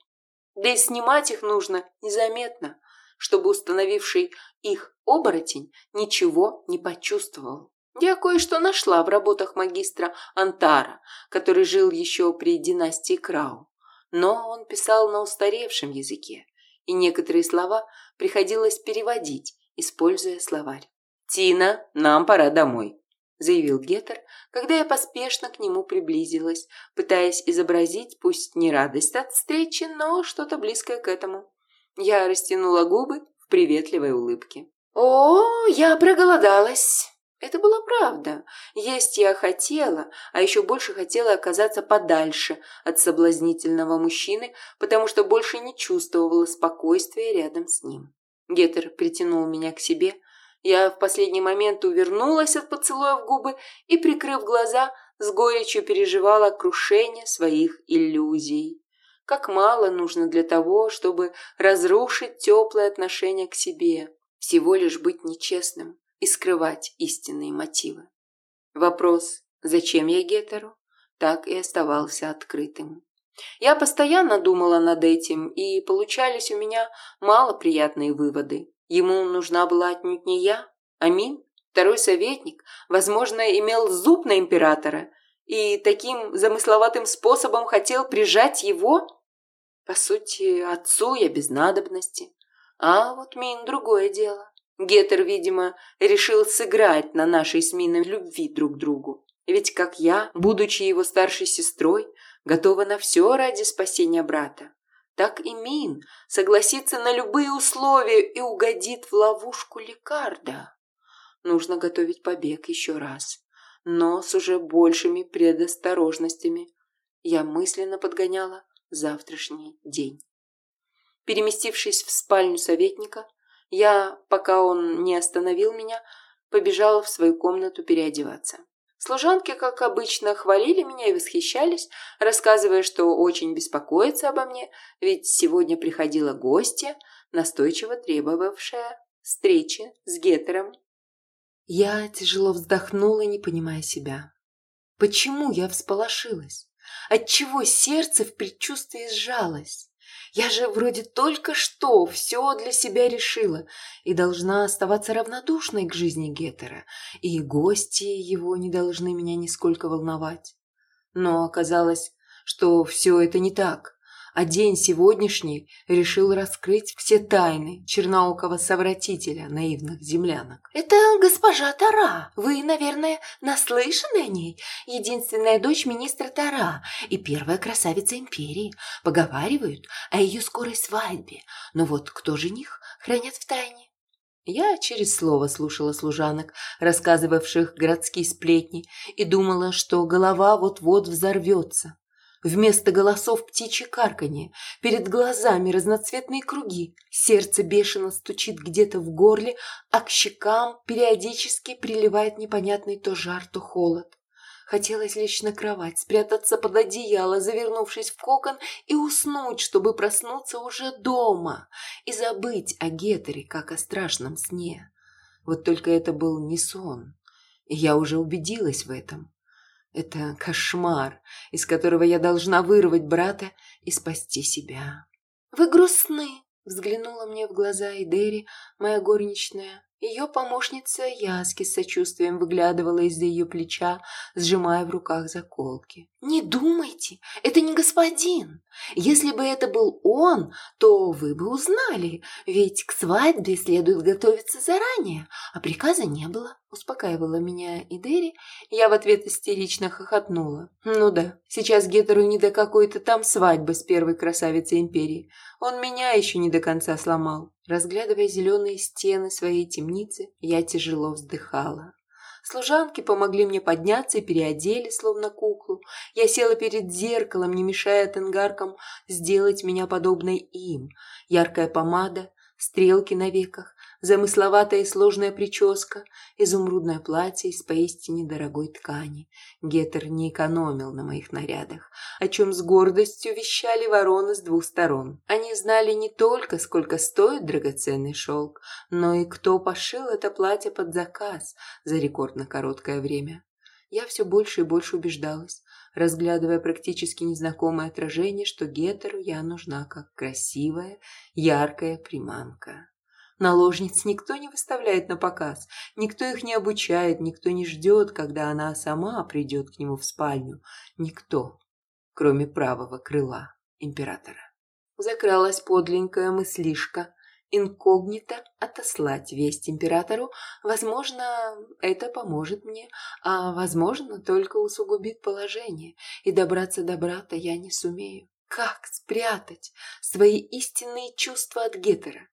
Да и снимать их нужно незаметно, чтобы установивший их оборотень ничего не почувствовал. Я кое-что нашла в работах магистра Антара, который жил еще при династии Крау. Но он писал на устаревшем языке, и некоторые слова приходилось переводить, используя словарь. «Тина, нам пора домой», – заявил Гетер, когда я поспешно к нему приблизилась, пытаясь изобразить, пусть не радость от встречи, но что-то близкое к этому. Я растянула губы в приветливой улыбке. «О, я проголодалась!» Это была правда. Есть я хотела, а еще больше хотела оказаться подальше от соблазнительного мужчины, потому что больше не чувствовала спокойствия рядом с ним. Гетер притянул меня к себе. Я в последний момент увернулась от поцелуя в губы и, прикрыв глаза, с горечью переживала крушение своих иллюзий. Как мало нужно для того, чтобы разрушить теплые отношения к себе. Всего лишь быть нечестным и скрывать истинные мотивы. Вопрос «Зачем я Гетеру?» так и оставался открытым. Я постоянно думала над этим, и получались у меня малоприятные выводы. Ему нужна была отнюдь не я, а Мин, второй советник, возможно, имел зуб на императора и таким замысловатым способом хотел прижать его? По сути, отцу я без надобности. А вот Мин другое дело. Гетер, видимо, решил сыграть на нашей с Миной любви друг к другу. Ведь как я, будучи его старшей сестрой, готова на все ради спасения брата. так и Мин согласится на любые условия и угодит в ловушку Лекарда. Нужно готовить побег еще раз, но с уже большими предосторожностями. Я мысленно подгоняла завтрашний день. Переместившись в спальню советника, я, пока он не остановил меня, побежала в свою комнату переодеваться. Служанки, как обычно, хвалили меня и восхищались, рассказывая, что очень беспокоятся обо мне, ведь сегодня приходила гостья, настойчиво требовавшая встречи с Гетером. Я тяжело вздохнула, не понимая себя. Почему я всполошилась? Отчего сердце в предчувствии сжалось? Я же вроде только что все для себя решила и должна оставаться равнодушной к жизни Геттера, и гости его не должны меня нисколько волновать. Но оказалось, что все это не так а день сегодняшний решил раскрыть все тайны черноокого совратителя наивных землянок. «Это госпожа Тара. Вы, наверное, наслышаны о ней? Единственная дочь министра Тара и первая красавица империи. Поговаривают о ее скорой свадьбе. Но вот кто жених, хранят в тайне». Я через слово слушала служанок, рассказывавших городские сплетни, и думала, что голова вот-вот взорвется. Вместо голосов птичье карканье, перед глазами разноцветные круги, сердце бешено стучит где-то в горле, а к щекам периодически приливает непонятный то жар, то холод. Хотелось лечь на кровать, спрятаться под одеяло, завернувшись в кокон и уснуть, чтобы проснуться уже дома и забыть о Гетере, как о страшном сне. Вот только это был не сон, и я уже убедилась в этом. Это кошмар, из которого я должна вырвать брата и спасти себя. «Вы грустны», — взглянула мне в глаза Идери, моя горничная. Ее помощница Яски с сочувствием выглядывала из-за ее плеча, сжимая в руках заколки. «Не думайте, это не господин. Если бы это был он, то вы бы узнали, ведь к свадьбе следует готовиться заранее, а приказа не было», — успокаивала меня Идери. Я в ответ истерично хохотнула. «Ну да, сейчас Гетеру не до какой-то там свадьбы с первой красавицей империи. Он меня еще не до конца сломал». Разглядывая зеленые стены своей темницы, я тяжело вздыхала. Служанки помогли мне подняться и переодели, словно куклу. Я села перед зеркалом, не мешая тенгаркам сделать меня подобной им. Яркая помада, стрелки на веках, замысловатая и сложная прическа, изумрудное платье из поистине дорогой ткани. Гетер не экономил на моих нарядах, о чем с гордостью вещали вороны с двух сторон. Они знали не только, сколько стоит драгоценный шелк, но и кто пошил это платье под заказ за рекордно короткое время. Я все больше и больше убеждалась, разглядывая практически незнакомое отражение, что Гетеру я нужна как красивая, яркая приманка. Наложниц никто не выставляет на показ, никто их не обучает, никто не ждет, когда она сама придет к нему в спальню. Никто, кроме правого крыла императора. Закралась подленькая мыслишка. Инкогнито отослать весть императору, возможно, это поможет мне, а, возможно, только усугубит положение, и добраться до брата я не сумею. Как спрятать свои истинные чувства от Гетера?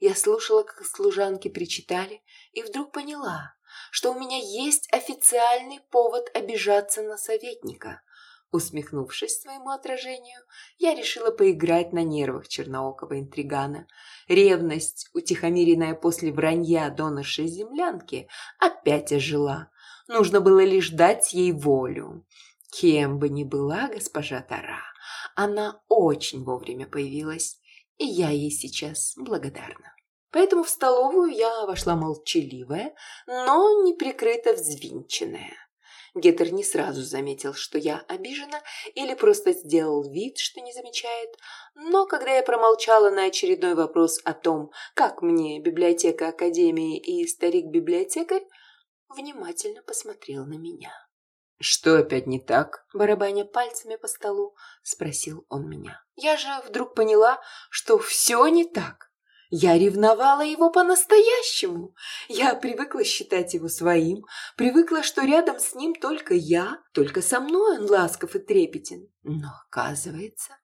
Я слушала, как служанки причитали, и вдруг поняла, что у меня есть официальный повод обижаться на советника. Усмехнувшись своему отражению, я решила поиграть на нервах черноокого интригана. Ревность, утихомиренная после вранья доноршей землянки, опять ожила. Нужно было лишь дать ей волю. Кем бы ни была госпожа Тара, она очень вовремя появилась и я ей сейчас благодарна. Поэтому в столовую я вошла молчаливая, но неприкрыто взвинченная. Гетер не сразу заметил, что я обижена, или просто сделал вид, что не замечает. Но когда я промолчала на очередной вопрос о том, как мне библиотека Академии и старик-библиотекарь, внимательно посмотрел на меня. «Что опять не так?» – барабаня пальцами по столу, спросил он меня. Я же вдруг поняла, что все не так. Я ревновала его по-настоящему. Я привыкла считать его своим, привыкла, что рядом с ним только я, только со мной он ласков и трепетен. Но, оказывается,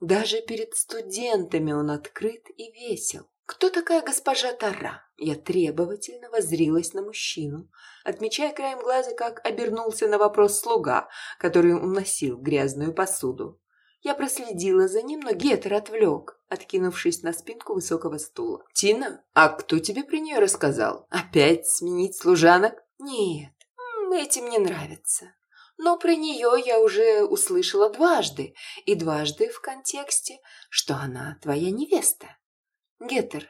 Даже перед студентами он открыт и весел. «Кто такая госпожа Тара?» Я требовательно воззрилась на мужчину, отмечая краем глаза, как обернулся на вопрос слуга, который уносил грязную посуду. Я проследила за ним, но Гетер отвлек, откинувшись на спинку высокого стула. «Тина, а кто тебе при нее рассказал? Опять сменить служанок?» «Нет, этим не нравится. Но про нее я уже услышала дважды, и дважды в контексте, что она твоя невеста. Гетер,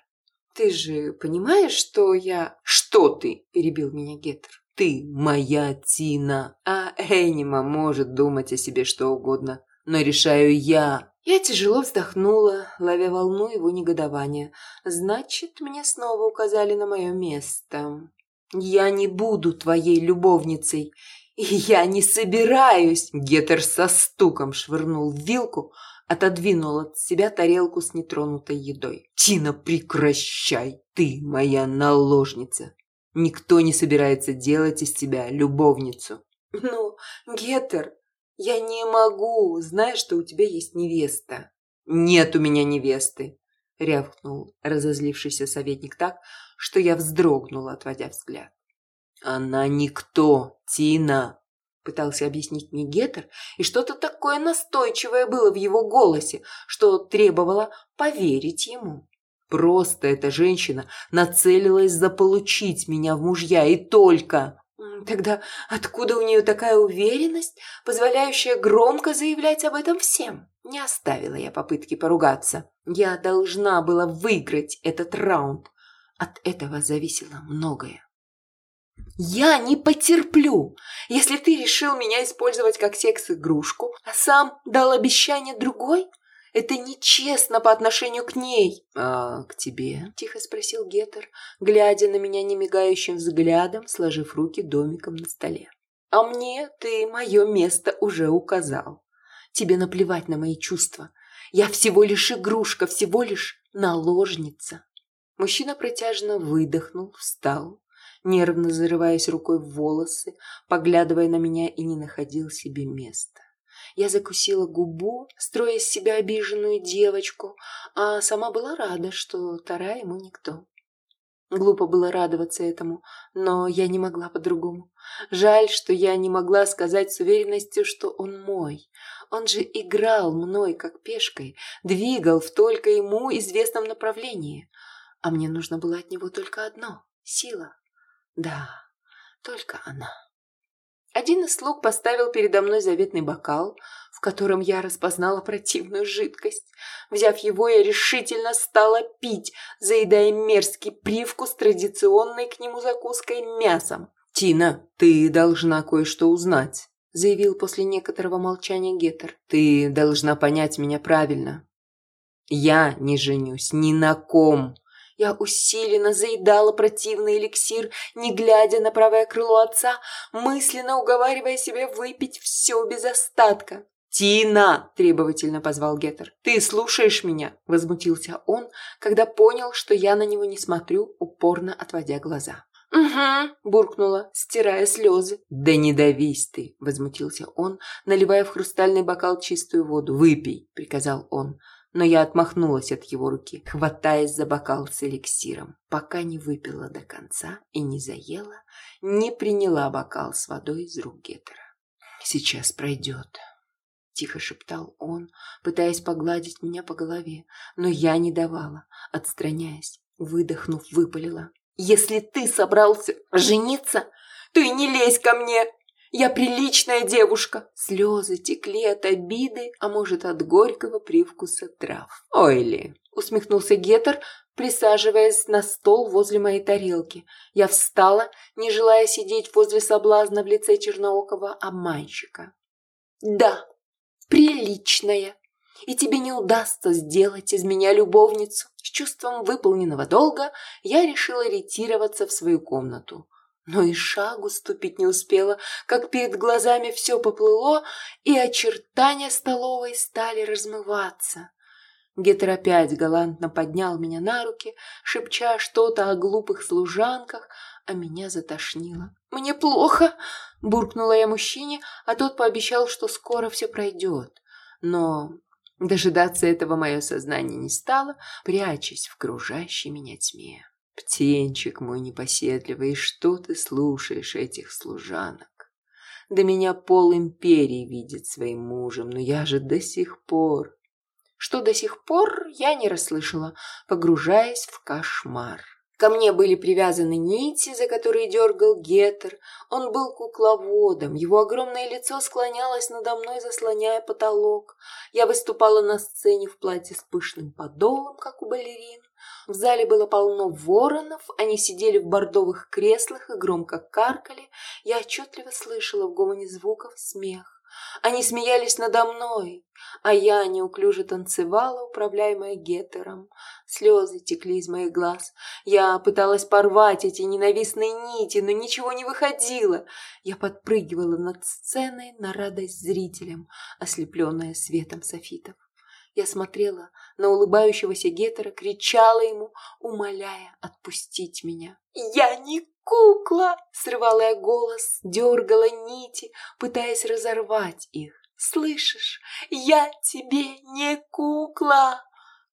ты же понимаешь, что я... Что ты? Перебил меня Гетер. Ты моя Тина. А Энима может думать о себе что угодно. Но решаю я. Я тяжело вздохнула, ловя волну его негодования. Значит, мне снова указали на мое место. Я не буду твоей любовницей. И я не собираюсь. Гетер со стуком швырнул вилку, отодвинул от себя тарелку с нетронутой едой. «Тина, прекращай! Ты моя наложница! Никто не собирается делать из тебя любовницу!» «Ну, Гетер, я не могу, знаешь, что у тебя есть невеста!» «Нет у меня невесты!» — рявкнул разозлившийся советник так, что я вздрогнула, отводя взгляд. «Она никто, Тина!» Пытался объяснить мне Гетер, и что-то такое настойчивое было в его голосе, что требовало поверить ему. Просто эта женщина нацелилась заполучить меня в мужья, и только... Тогда откуда у нее такая уверенность, позволяющая громко заявлять об этом всем? Не оставила я попытки поругаться. Я должна была выиграть этот раунд. От этого зависело многое. Я не потерплю, если ты решил меня использовать как секс-игрушку, а сам дал обещание другой. Это нечестно по отношению к ней. А к тебе? Тихо спросил Гетер, глядя на меня немигающим взглядом, сложив руки домиком на столе. А мне ты мое место уже указал. Тебе наплевать на мои чувства. Я всего лишь игрушка, всего лишь наложница. Мужчина протяжно выдохнул, встал, нервно зарываясь рукой в волосы, поглядывая на меня и не находил себе места. Я закусила губу, строя из себя обиженную девочку, а сама была рада, что Тара ему никто. Глупо было радоваться этому, но я не могла по-другому. Жаль, что я не могла сказать с уверенностью, что он мой. Он же играл мной, как пешкой, двигал в только ему известном направлении. А мне нужно было от него только одно — сила. Да, только она. Один из слуг поставил передо мной заветный бокал, в котором я распознала противную жидкость. Взяв его, я решительно стала пить, заедая мерзкий привкус традиционной к нему закуской мясом. «Тина, ты должна кое-что узнать», — заявил после некоторого молчания Гетер. «Ты должна понять меня правильно. Я не женюсь ни на ком, я усиленно заедала противный эликсир, не глядя на правое крыло отца, мысленно уговаривая себя выпить все без остатка. «Тина!» – требовательно позвал Геттер. «Ты слушаешь меня?» – возмутился он, когда понял, что я на него не смотрю, упорно отводя глаза. «Угу», – буркнула, стирая слезы. «Да не давись ты», – возмутился он, наливая в хрустальный бокал чистую воду. «Выпей», – приказал он но я отмахнулась от его руки, хватаясь за бокал с эликсиром, пока не выпила до конца и не заела, не приняла бокал с водой из рук Геттера. «Сейчас пройдет», — тихо шептал он, пытаясь погладить меня по голове, но я не давала, отстраняясь, выдохнув, выпалила. «Если ты собрался жениться, то и не лезь ко мне!» Я приличная девушка. Слезы текли от обиды, а может от горького привкуса трав. Ой ли, усмехнулся Гетер, присаживаясь на стол возле моей тарелки. Я встала, не желая сидеть возле соблазна в лице черноокого обманщика. Да, приличная. И тебе не удастся сделать из меня любовницу. С чувством выполненного долга я решила ретироваться в свою комнату но и шагу ступить не успела, как перед глазами все поплыло, и очертания столовой стали размываться. Гетер опять галантно поднял меня на руки, шепча что-то о глупых служанках, а меня затошнило. «Мне плохо!» – буркнула я мужчине, а тот пообещал, что скоро все пройдет. Но Дожидаться этого мое сознание не стало, прячась в кружащей меня тьме. Птенчик мой непоседливый, что ты слушаешь этих служанок? Да меня пол империи видит своим мужем, но я же до сих пор... Что до сих пор, я не расслышала, погружаясь в кошмар. Ко мне были привязаны нити, за которые дергал Гетер. Он был кукловодом, его огромное лицо склонялось надо мной, заслоняя потолок. Я выступала на сцене в платье с пышным подолом, как у балерин. В зале было полно воронов, они сидели в бордовых креслах и громко каркали. Я отчетливо слышала в гомоне звуков смех. Они смеялись надо мной, а я неуклюже танцевала, управляемая гетером. Слезы текли из моих глаз. Я пыталась порвать эти ненавистные нити, но ничего не выходило. Я подпрыгивала над сценой на радость зрителям, ослепленная светом софитов. Я смотрела на улыбающегося Гетера, кричала ему, умоляя отпустить меня. «Я не кукла!» — срывала я голос, дергала нити, пытаясь разорвать их. «Слышишь, я тебе не кукла!»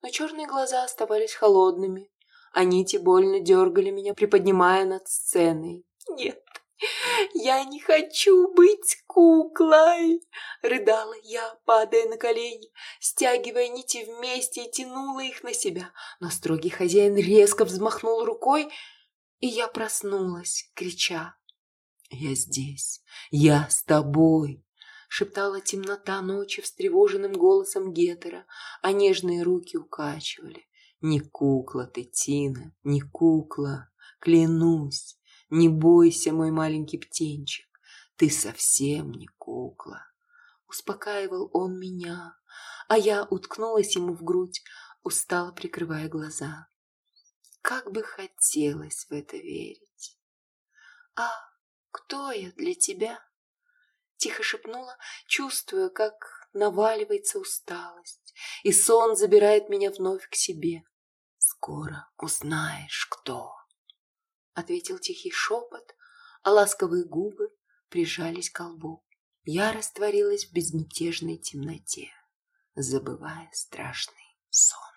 Но черные глаза оставались холодными, а нити больно дергали меня, приподнимая над сценой. «Нет, «Я не хочу быть куклой!» Рыдала я, падая на колени, стягивая нити вместе и тянула их на себя. Но строгий хозяин резко взмахнул рукой, и я проснулась, крича. «Я здесь! Я с тобой!» Шептала темнота ночи встревоженным голосом Гетера, а нежные руки укачивали. «Не кукла ты, Тина, не кукла, клянусь!» Не бойся, мой маленький птенчик, ты совсем не кукла. Успокаивал он меня, а я уткнулась ему в грудь, устало прикрывая глаза. Как бы хотелось в это верить. «А кто я для тебя?» Тихо шепнула, чувствуя, как наваливается усталость, и сон забирает меня вновь к себе. «Скоро узнаешь, кто». — ответил тихий шепот, а ласковые губы прижались к лбу. Я растворилась в безмятежной темноте, забывая страшный сон.